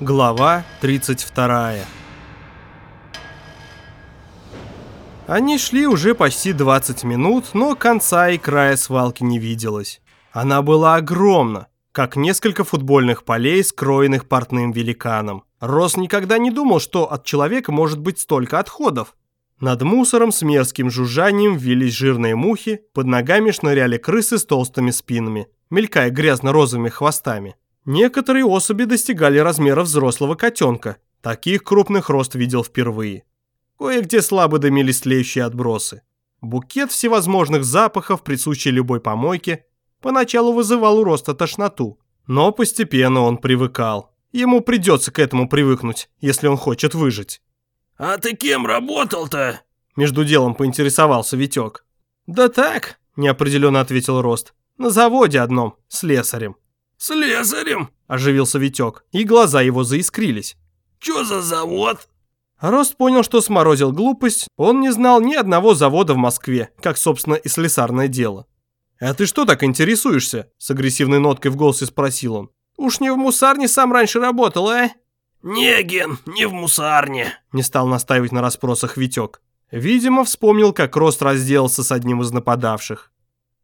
Глава 32 Они шли уже почти 20 минут, но конца и края свалки не виделось. Она была огромна, как несколько футбольных полей, скроенных портным великаном. Рос никогда не думал, что от человека может быть столько отходов. Над мусором с мерзким жужжанием вились жирные мухи, под ногами шныряли крысы с толстыми спинами, мелькая грязно-розовыми хвостами. Некоторые особи достигали размера взрослого котенка. Таких крупных рост видел впервые. Кое-где слабо дымились тлеющие отбросы. Букет всевозможных запахов, присущий любой помойке, поначалу вызывал у роста тошноту. Но постепенно он привыкал. Ему придется к этому привыкнуть, если он хочет выжить. «А ты кем работал-то?» Между делом поинтересовался Витек. «Да так», – неопределенно ответил Рост. «На заводе одном, слесарем». «Слесарем?» – оживился Витек, и глаза его заискрились. «Чё за завод?» Рост понял, что сморозил глупость, он не знал ни одного завода в Москве, как, собственно, и слесарное дело. «А ты что так интересуешься?» – с агрессивной ноткой в голосе спросил он. «Уж не в мусарне сам раньше работал, а?» «Не, Ген, не в мусарне», – не стал настаивать на расспросах Витек. Видимо, вспомнил, как Рост разделался с одним из нападавших.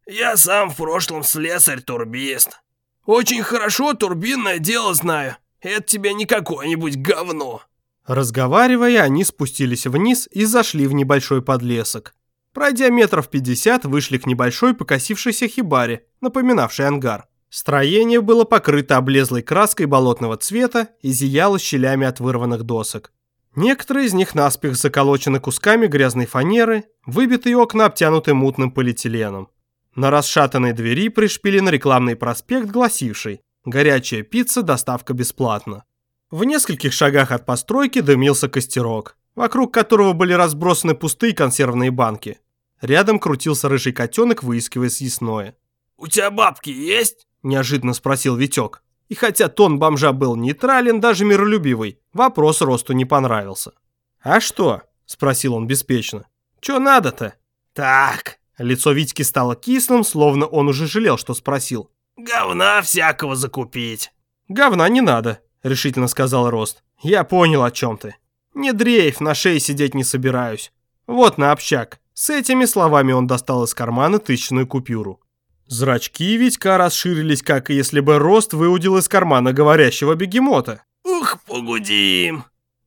«Я сам в прошлом слесарь-турбист. Очень хорошо турбинное дело знаю. Это тебе не какое-нибудь говно». Разговаривая, они спустились вниз и зашли в небольшой подлесок. Пройдя метров пятьдесят, вышли к небольшой покосившейся хибаре, напоминавшей ангар. Строение было покрыто облезлой краской болотного цвета и зияло щелями от вырванных досок. Некоторые из них наспех заколочены кусками грязной фанеры, выбитые окна обтянуты мутным полиэтиленом. На расшатанной двери пришпилен рекламный проспект, гласивший «Горячая пицца, доставка бесплатно». В нескольких шагах от постройки дымился костерок, вокруг которого были разбросаны пустые консервные банки. Рядом крутился рыжий котенок, выискивая съестное. «У тебя бабки есть?» неожиданно спросил Витек. И хотя тон бомжа был нейтрален, даже миролюбивый, вопрос Росту не понравился. «А что?» – спросил он беспечно. «Чё надо-то?» «Так». Лицо Витьки стало кислым, словно он уже жалел, что спросил. «Говна всякого закупить». «Говна не надо», – решительно сказал Рост. «Я понял, о чем ты. Не дрейф, на шее сидеть не собираюсь. Вот на общак». С этими словами он достал из кармана тысячную купюру. Зрачки Витька расширились, как если бы рост выудил из кармана говорящего бегемота. «Ух, погудим!»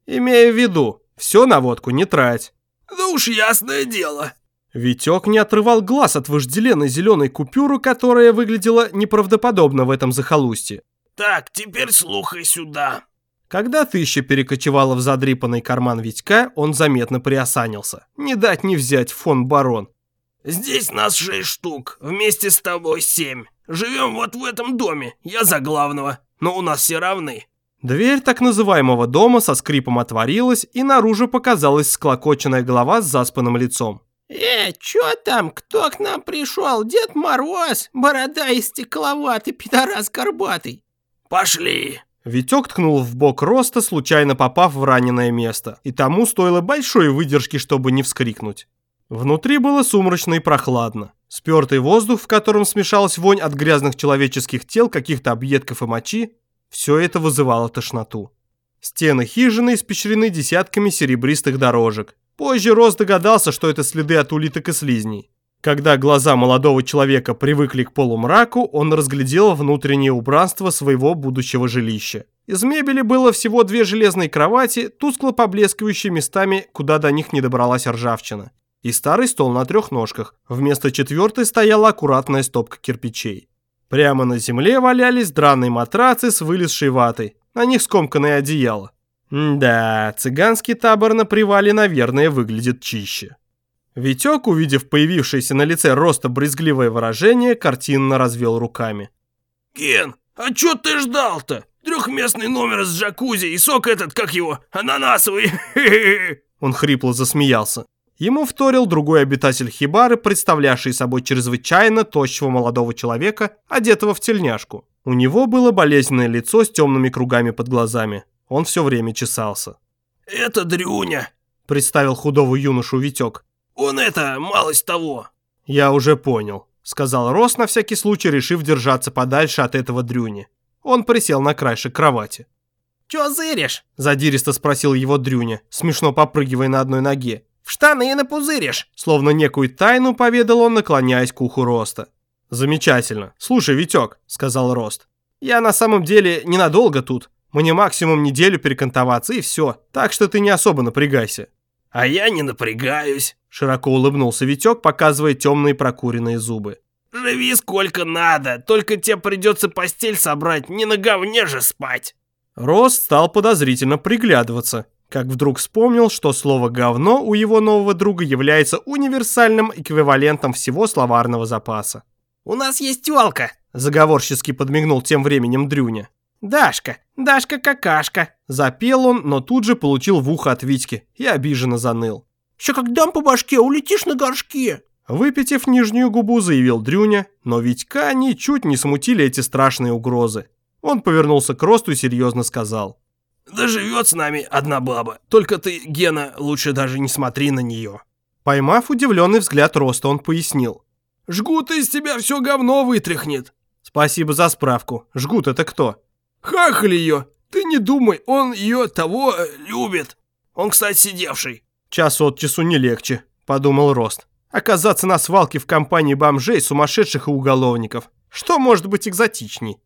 «Имея в виду, все на водку не трать». «Да уж ясное дело». Витек не отрывал глаз от вожделенной зеленой купюры, которая выглядела неправдоподобно в этом захолустье. «Так, теперь слухай сюда». Когда тысяча перекочевала в задрипанный карман Витька, он заметно приосанился. Не дать не взять фон барон. Здесь нас шесть штук, вместе с тобой семь. Живем вот в этом доме, я за главного, но у нас все равны». Дверь так называемого дома со скрипом отворилась, и наружу показалась склокоченная голова с заспанным лицом. «Э, чё там? Кто к нам пришел? Дед Мороз? Борода и стекловатый, пидорас горбатый!» «Пошли!» Витек ткнул в бок роста, случайно попав в раненое место, и тому стоило большой выдержки, чтобы не вскрикнуть. Внутри было сумрачно и прохладно. Спертый воздух, в котором смешалась вонь от грязных человеческих тел, каких-то объедков и мочи, все это вызывало тошноту. Стены хижины испещрены десятками серебристых дорожек. Позже Рос догадался, что это следы от улиток и слизней. Когда глаза молодого человека привыкли к полумраку, он разглядел внутреннее убранство своего будущего жилища. Из мебели было всего две железные кровати, тускло поблескивающие местами, куда до них не добралась ржавчина и старый стол на трех ножках. Вместо четвертой стояла аккуратная стопка кирпичей. Прямо на земле валялись драные матрацы с вылезшей ватой, на них скомканное одеяло. Да, цыганский табор на привале, наверное, выглядит чище. Витек, увидев появившееся на лице роста брезгливое выражение, картинно развел руками. «Ген, а чё ты ждал-то? Трехместный номер с джакузи и сок этот, как его, ананасовый!» Он хрипло засмеялся. Ему вторил другой обитатель хибары, представлявший собой чрезвычайно тощего молодого человека, одетого в тельняшку. У него было болезненное лицо с темными кругами под глазами. Он все время чесался. «Это Дрюня», — представил худого юношу Витек. «Он это, малость того». «Я уже понял», — сказал Рос, на всякий случай решив держаться подальше от этого Дрюни. Он присел на краешек кровати. Чё зыришь? Задиристо спросил его Дрюня, смешно попрыгивая на одной ноге. В штаны напузыришь. Словно некую тайну поведал он, наклоняясь к уху Роста. «Замечательно. Слушай, Витек», — сказал Рост. «Я на самом деле ненадолго тут. Мне максимум неделю перекантоваться и все. Так что ты не особо напрягайся». «А я не напрягаюсь», — широко улыбнулся Витек, показывая темные прокуренные зубы. «Живи сколько надо, только тебе придется постель собрать, не на говне же спать». Рост стал подозрительно приглядываться, как вдруг вспомнил, что слово «говно» у его нового друга является универсальным эквивалентом всего словарного запаса. «У нас есть тёлка», — заговорчески подмигнул тем временем Дрюня. «Дашка, Дашка-какашка», — запел он, но тут же получил в ухо от Витьки и обиженно заныл. «Ща как дам по башке, улетишь на горшке». Выпитив нижнюю губу, заявил Дрюня, но Витька ничуть не смутили эти страшные угрозы. Он повернулся к Росту и серьезно сказал. «Да живет с нами одна баба, только ты, Гена, лучше даже не смотри на нее». Поймав удивленный взгляд Роста, он пояснил. «Жгут из тебя все говно вытряхнет». «Спасибо за справку. Жгут это кто?» Хахаль ее! Ты не думай, он ее того э, любит. Он, кстати, сидевший. Час от часу не легче, подумал Рост. Оказаться на свалке в компании бомжей, сумасшедших и уголовников. Что может быть экзотичней?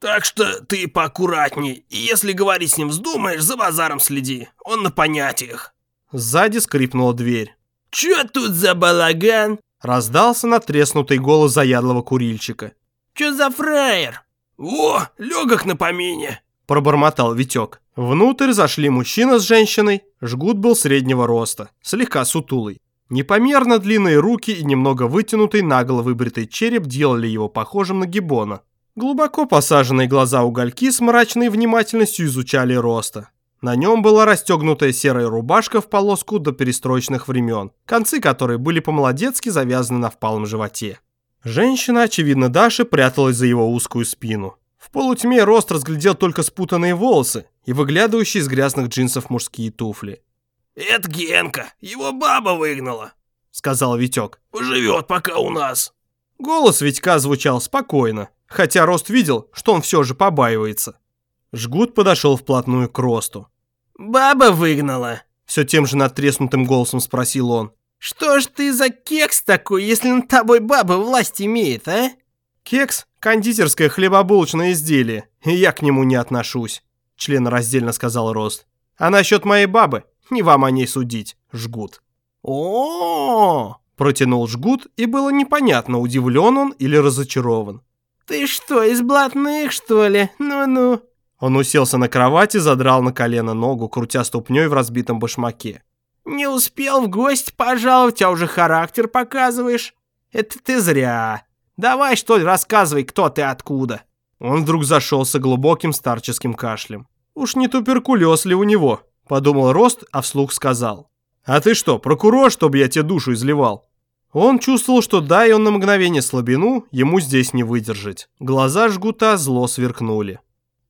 Так что ты поаккуратней, и если говорить с ним вздумаешь, за базаром следи. Он на понятиях. Сзади скрипнула дверь. «Чё тут за балаган?» Раздался натреснутый голос заядлого курильщика. «Чё за фраер?» «О, легок на помине!» – пробормотал Витек. Внутрь зашли мужчина с женщиной. Жгут был среднего роста, слегка сутулый. Непомерно длинные руки и немного вытянутый наголо выбритый череп делали его похожим на гиббона. Глубоко посаженные глаза угольки с мрачной внимательностью изучали роста. На нем была расстегнутая серая рубашка в полоску до перестроечных времен, концы которой были по-молодецки завязаны на впалом животе. Женщина, очевидно Даша, пряталась за его узкую спину. В полутьме Рост разглядел только спутанные волосы и выглядывающие из грязных джинсов мужские туфли. «Это Генка, его баба выгнала», — сказал Витек. «Поживет пока у нас». Голос Витька звучал спокойно, хотя Рост видел, что он все же побаивается. Жгут подошел вплотную к Росту. «Баба выгнала?» Все тем же надтреснутым голосом спросил он. Что ж ты за кекс такой, если над тобой баба власть имеет, а? Кекс – кондитерское хлебобулочное изделие, и я к нему не отношусь, членораздельно сказал Рост. А насчет моей бабы, не вам о ней судить, жгут. О, -о, -о, протянул жгут, и было непонятно, удивлен он или разочарован. Ты что, из блатных, что ли? Ну-ну. Он уселся на кровати, задрал на колено ногу, крутя ступней в разбитом башмаке. «Не успел в гости пожаловать, а уже характер показываешь? Это ты зря. Давай, что ли, рассказывай, кто ты откуда». Он вдруг зашелся глубоким старческим кашлем. «Уж не туберкулез ли у него?» – подумал Рост, а вслух сказал. «А ты что, прокурор, чтобы я тебе душу изливал?» Он чувствовал, что дай он на мгновение слабину, ему здесь не выдержать. Глаза жгута зло сверкнули.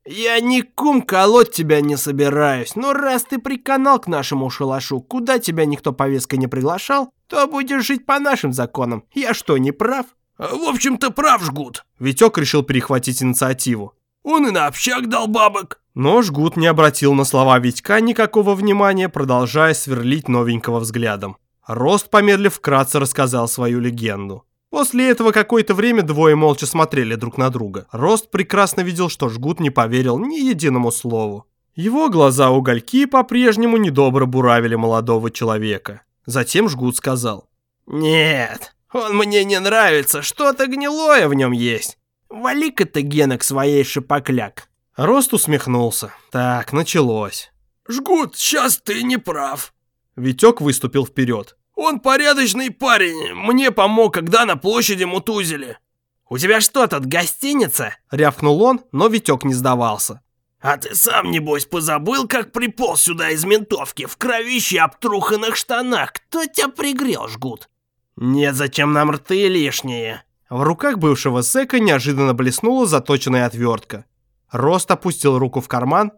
«Я ни кум колоть тебя не собираюсь, но раз ты приканал к нашему шалашу, куда тебя никто повесткой не приглашал, то будешь жить по нашим законам. Я что, не прав?» «В общем-то, прав, Жгут». Витек решил перехватить инициативу. «Он и на общак дал бабок». Но Жгут не обратил на слова Витька никакого внимания, продолжая сверлить новенького взглядом. Рост, помедлив, вкратце рассказал свою легенду. После этого какое-то время двое молча смотрели друг на друга. Рост прекрасно видел, что Жгут не поверил ни единому слову. Его глаза угольки по-прежнему недобро буравили молодого человека. Затем Жгут сказал. «Нет, он мне не нравится, что-то гнилое в нем есть. Вали-ка ты, Гена, к своей шипокляк». Рост усмехнулся. Так, началось. «Жгут, сейчас ты не прав». Витек выступил вперед. Он порядочный парень, мне помог, когда на площади мутузили». «У тебя что тут, гостиница?» — рявкнул он, но Витек не сдавался. «А ты сам, небось, позабыл, как приполз сюда из ментовки в кровище обтруханных штанах? Кто тебя пригрел, жгут?» «Нет, зачем нам рты лишние?» В руках бывшего зэка неожиданно блеснула заточенная отвертка. Рост опустил руку в карман,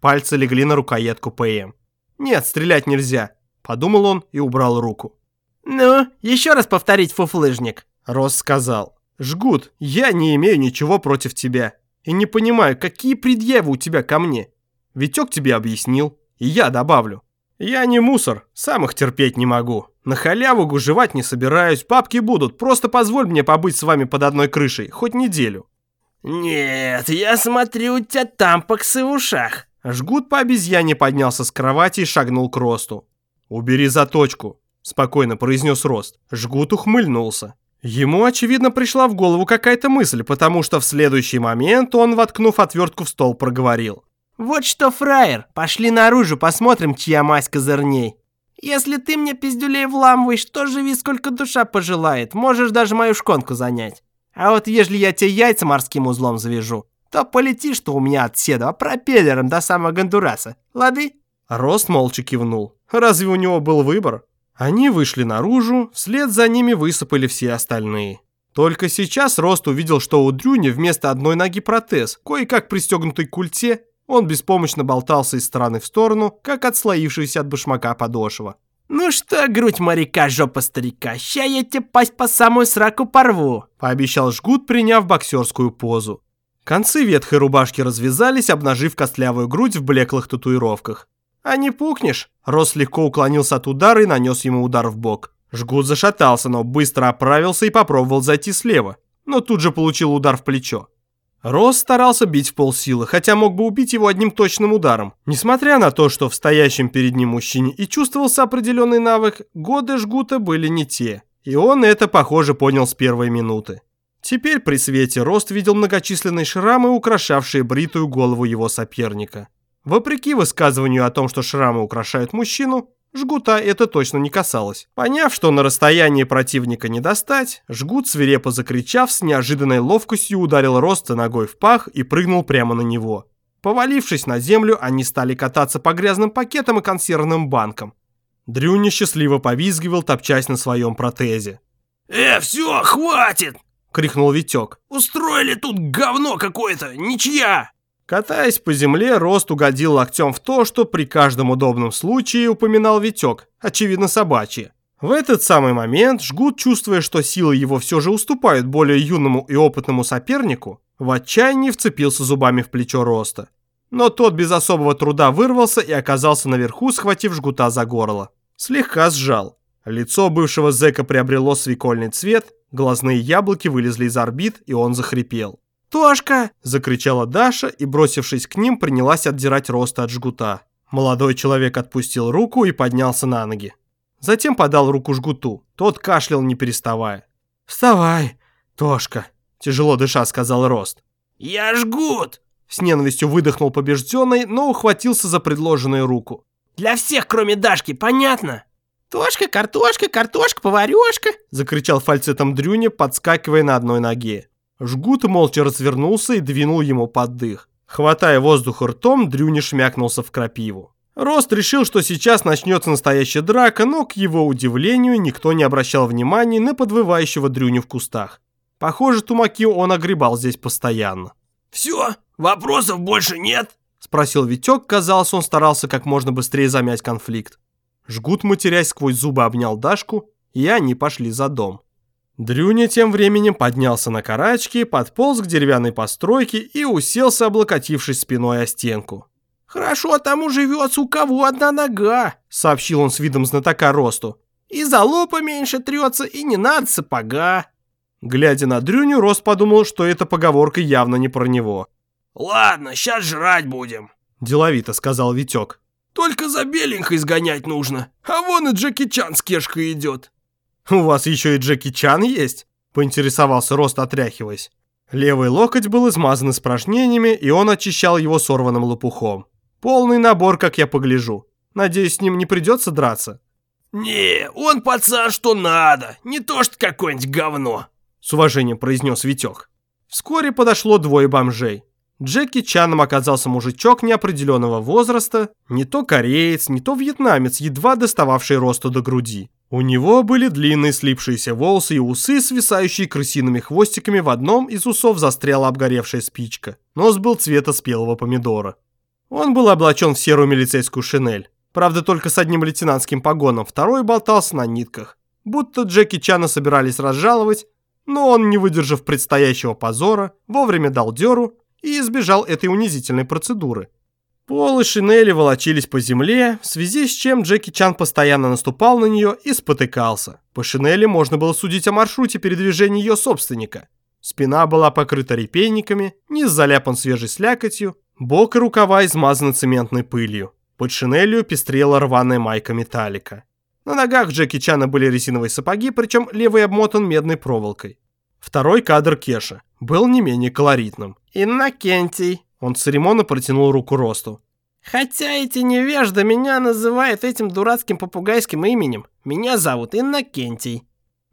пальцы легли на рукоятку ПМ. «Нет, стрелять нельзя. Подумал он и убрал руку. «Ну, еще раз повторить, фуфлыжник», — Рос сказал. «Жгут, я не имею ничего против тебя. И не понимаю, какие предъявы у тебя ко мне. Витек тебе объяснил, и я добавлю. Я не мусор, сам их терпеть не могу. На халяву гужевать не собираюсь, папки будут, просто позволь мне побыть с вами под одной крышей, хоть неделю. Нет, я смотрю, у тебя тампоксы в ушах. Жгут по обезьяне поднялся с кровати и шагнул к Росту. «Убери заточку», – спокойно произнес Рост. Жгут ухмыльнулся. Ему, очевидно, пришла в голову какая-то мысль, потому что в следующий момент он, воткнув отвертку в стол, проговорил. «Вот что, фраер, пошли наружу, посмотрим, чья мазь козырней. Если ты мне пиздюлей вламываешь, то живи сколько душа пожелает, можешь даже мою шконку занять. А вот ежели я тебе яйца морским узлом завяжу, то полетишь ты у меня от Седова пропеллером до самого Гондураса. Лады?» Рост молча кивнул. Разве у него был выбор? Они вышли наружу, вслед за ними высыпали все остальные. Только сейчас Рост увидел, что у Дрюни вместо одной ноги протез, кое-как пристегнутый к культе, он беспомощно болтался из стороны в сторону, как отслоившийся от башмака подошва. «Ну что, грудь моряка, жопа старика, ща я тебе пасть по самую сраку порву», пообещал Жгут, приняв боксерскую позу. Концы ветхой рубашки развязались, обнажив костлявую грудь в блеклых татуировках. «А не пухнешь?» Рос легко уклонился от удара и нанес ему удар в бок. Жгут зашатался, но быстро оправился и попробовал зайти слева, но тут же получил удар в плечо. Рос старался бить в полсилы, хотя мог бы убить его одним точным ударом. Несмотря на то, что в стоящем перед ним мужчине и чувствовался определенный навык, годы жгута были не те. И он это, похоже, понял с первой минуты. Теперь при свете Рост видел многочисленные шрамы, украшавшие бритую голову его соперника. Вопреки высказыванию о том, что шрамы украшают мужчину, Жгута это точно не касалось. Поняв, что на расстоянии противника не достать, Жгут, свирепо закричав, с неожиданной ловкостью ударил Роста ногой в пах и прыгнул прямо на него. Повалившись на землю, они стали кататься по грязным пакетам и консервным банкам. Дрю несчастливо повизгивал, топчась на своем протезе. «Э, все, хватит!» — крикнул Витек. «Устроили тут говно какое-то, ничья!» Катаясь по земле, Рост угодил локтем в то, что при каждом удобном случае упоминал Витек, очевидно собачье. В этот самый момент Жгут, чувствуя, что силы его все же уступают более юному и опытному сопернику, в отчаянии вцепился зубами в плечо Роста. Но тот без особого труда вырвался и оказался наверху, схватив Жгута за горло. Слегка сжал. Лицо бывшего зэка приобрело свекольный цвет, глазные яблоки вылезли из орбит, и он захрипел. «Тошка!» – закричала Даша и, бросившись к ним, принялась отдирать роста от жгута. Молодой человек отпустил руку и поднялся на ноги. Затем подал руку жгуту. Тот кашлял, не переставая. «Вставай, Тошка!» – тяжело дыша сказал Рост. «Я жгут!» – с ненавистью выдохнул побежденный, но ухватился за предложенную руку. «Для всех, кроме Дашки, понятно?» «Тошка, картошка, картошка, поварешка!» – закричал фальцетом Дрюня, подскакивая на одной ноге. Жгут молча развернулся и двинул ему под дых. Хватая воздух ртом, Дрюни шмякнулся в крапиву. Рост решил, что сейчас начнется настоящая драка, но, к его удивлению, никто не обращал внимания на подвывающего Дрюню в кустах. Похоже, тумаки он огребал здесь постоянно. «Все? Вопросов больше нет?» Спросил Витек, казалось, он старался как можно быстрее замять конфликт. Жгут, матерясь сквозь зубы, обнял Дашку, и они пошли за дом. Дрюня тем временем поднялся на карачки, подполз к деревянной постройке и уселся, облокотившись спиной о стенку. «Хорошо тому живется, у кого одна нога», — сообщил он с видом знатока росту. «И залупа меньше трется, и не надо сапога». Глядя на Дрюню, Рост подумал, что эта поговорка явно не про него. «Ладно, сейчас жрать будем», — деловито сказал Витек. «Только за беленькой изгонять нужно, а вон и Джеки Чан с кешкой идет». «У вас еще и Джеки Чан есть?» – поинтересовался Рост, отряхиваясь. Левый локоть был измазан испражнениями, и он очищал его сорванным лопухом. Полный набор, как я погляжу. Надеюсь, с ним не придется драться? «Не, он пацан что надо, не то что какое-нибудь говно», – с уважением произнес Витек. Вскоре подошло двое бомжей. Джеки Чаном оказался мужичок неопределенного возраста, не то кореец, не то вьетнамец, едва достававший росту до груди. У него были длинные слипшиеся волосы и усы, свисающие крысиными хвостиками, в одном из усов застряла обгоревшая спичка. Нос был цвета спелого помидора. Он был облачен в серую милицейскую шинель. Правда, только с одним лейтенантским погоном, второй болтался на нитках. Будто Джеки Чана собирались разжаловать, но он, не выдержав предстоящего позора, вовремя дал дёру и избежал этой унизительной процедуры. Пол и шинели волочились по земле, в связи с чем Джеки Чан постоянно наступал на нее и спотыкался. По шинели можно было судить о маршруте передвижения ее собственника. Спина была покрыта репейниками, низ заляпан свежей слякотью, бок и рукава измазаны цементной пылью. Под шинелью пестрела рваная майка металлика. На ногах Джеки Чана были резиновые сапоги, причем левый обмотан медной проволокой. Второй кадр Кеша был не менее колоритным. Иннокентий. Он церемонно протянул руку Росту. Хотя эти невежды меня называют этим дурацким попугайским именем. Меня зовут Иннокентий.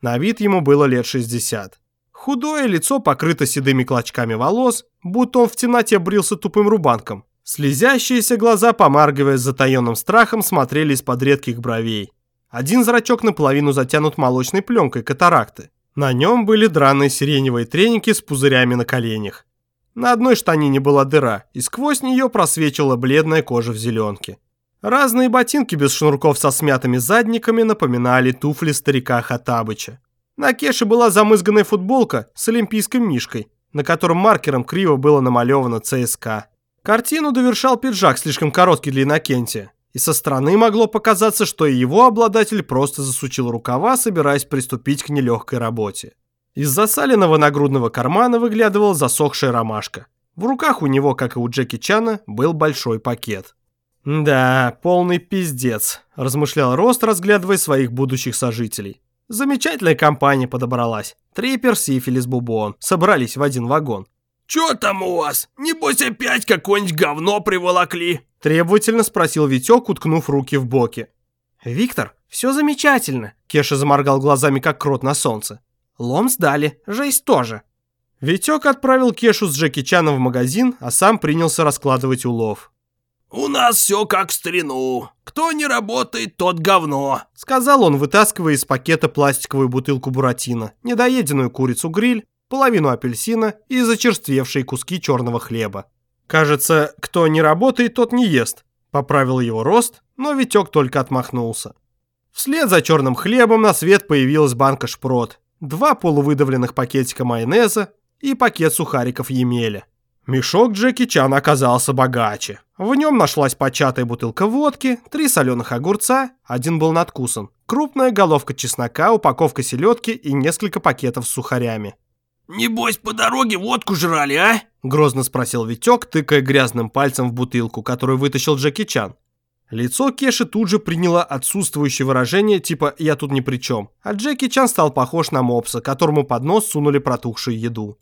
На вид ему было лет 60. Худое лицо покрыто седыми клочками волос, будто он в темноте брился тупым рубанком. Слезящиеся глаза, помаргивая с затаенным страхом, смотрели из-под редких бровей. Один зрачок наполовину затянут молочной пленкой катаракты. На нем были драные сиреневые треники с пузырями на коленях. На одной штанине была дыра, и сквозь нее просвечивала бледная кожа в зеленке. Разные ботинки без шнурков со смятыми задниками напоминали туфли старика Хатабыча. На кеше была замызганная футболка с олимпийским мишкой, на котором маркером криво было намалевано ЦСКА. Картину довершал пиджак, слишком короткий для Иннокентия, и со стороны могло показаться, что его обладатель просто засучил рукава, собираясь приступить к нелегкой работе. Из засаленного нагрудного кармана выглядывала засохшая ромашка. В руках у него, как и у Джеки Чана, был большой пакет. «Да, полный пиздец», – размышлял Рост, разглядывая своих будущих сожителей. Замечательная компания подобралась. Трипер, Сифилис, Бубон. Собрались в один вагон. «Чё там у вас? Небось опять какое-нибудь говно приволокли?» Требовательно спросил Витек, уткнув руки в боки. «Виктор, все замечательно», – Кеша заморгал глазами, как крот на солнце. Лом сдали, жесть тоже. Витек отправил Кешу с Джеки Чаном в магазин, а сам принялся раскладывать улов. «У нас все как в старину. Кто не работает, тот говно», — сказал он, вытаскивая из пакета пластиковую бутылку буратино, недоеденную курицу-гриль, половину апельсина и зачерствевшие куски черного хлеба. «Кажется, кто не работает, тот не ест», — поправил его рост, но Витек только отмахнулся. Вслед за черным хлебом на свет появилась банка шпрот, два полувыдавленных пакетика майонеза и пакет сухариков Емеля. Мешок Джеки Чан оказался богаче. В нем нашлась початая бутылка водки, три соленых огурца, один был надкусан, крупная головка чеснока, упаковка селедки и несколько пакетов с сухарями. «Небось, по дороге водку жрали, а?» Грозно спросил Витек, тыкая грязным пальцем в бутылку, которую вытащил Джеки Чан. Лицо Кеши тут же приняло отсутствующее выражение типа «я тут ни при чем», а Джеки Чан стал похож на мопса, которому под нос сунули протухшую еду.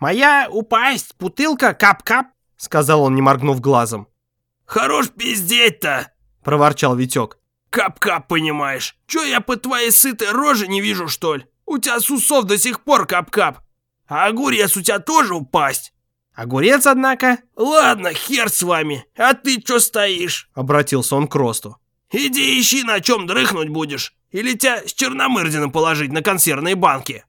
«Моя упасть, бутылка, кап-кап», — сказал он, не моргнув глазом. «Хорош пиздеть-то!» — проворчал Витек. «Кап-кап, понимаешь? Чё я по твоей сытой роже не вижу, что ли? У тебя с усов до сих пор кап-кап. А огурец у тебя тоже упасть?» Огурец, однако... Ладно, хер с вами. А ты чё стоишь? Обратился он к Росту. Иди ищи, на чем дрыхнуть будешь. Или тебя с Черномырдином положить на консервные банки.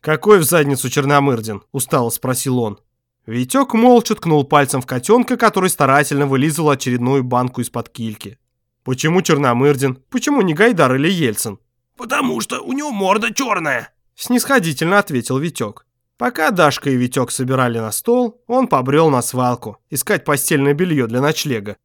Какой в задницу Черномырдин? Устало спросил он. Витек молча ткнул пальцем в котенка, который старательно вылизывал очередную банку из-под кильки. Почему Черномырдин? Почему не Гайдар или Ельцин? Потому что у него морда черная. Снисходительно ответил Витек. Пока Дашка и Витек собирали на стол, он побрел на свалку, искать постельное белье для ночлега.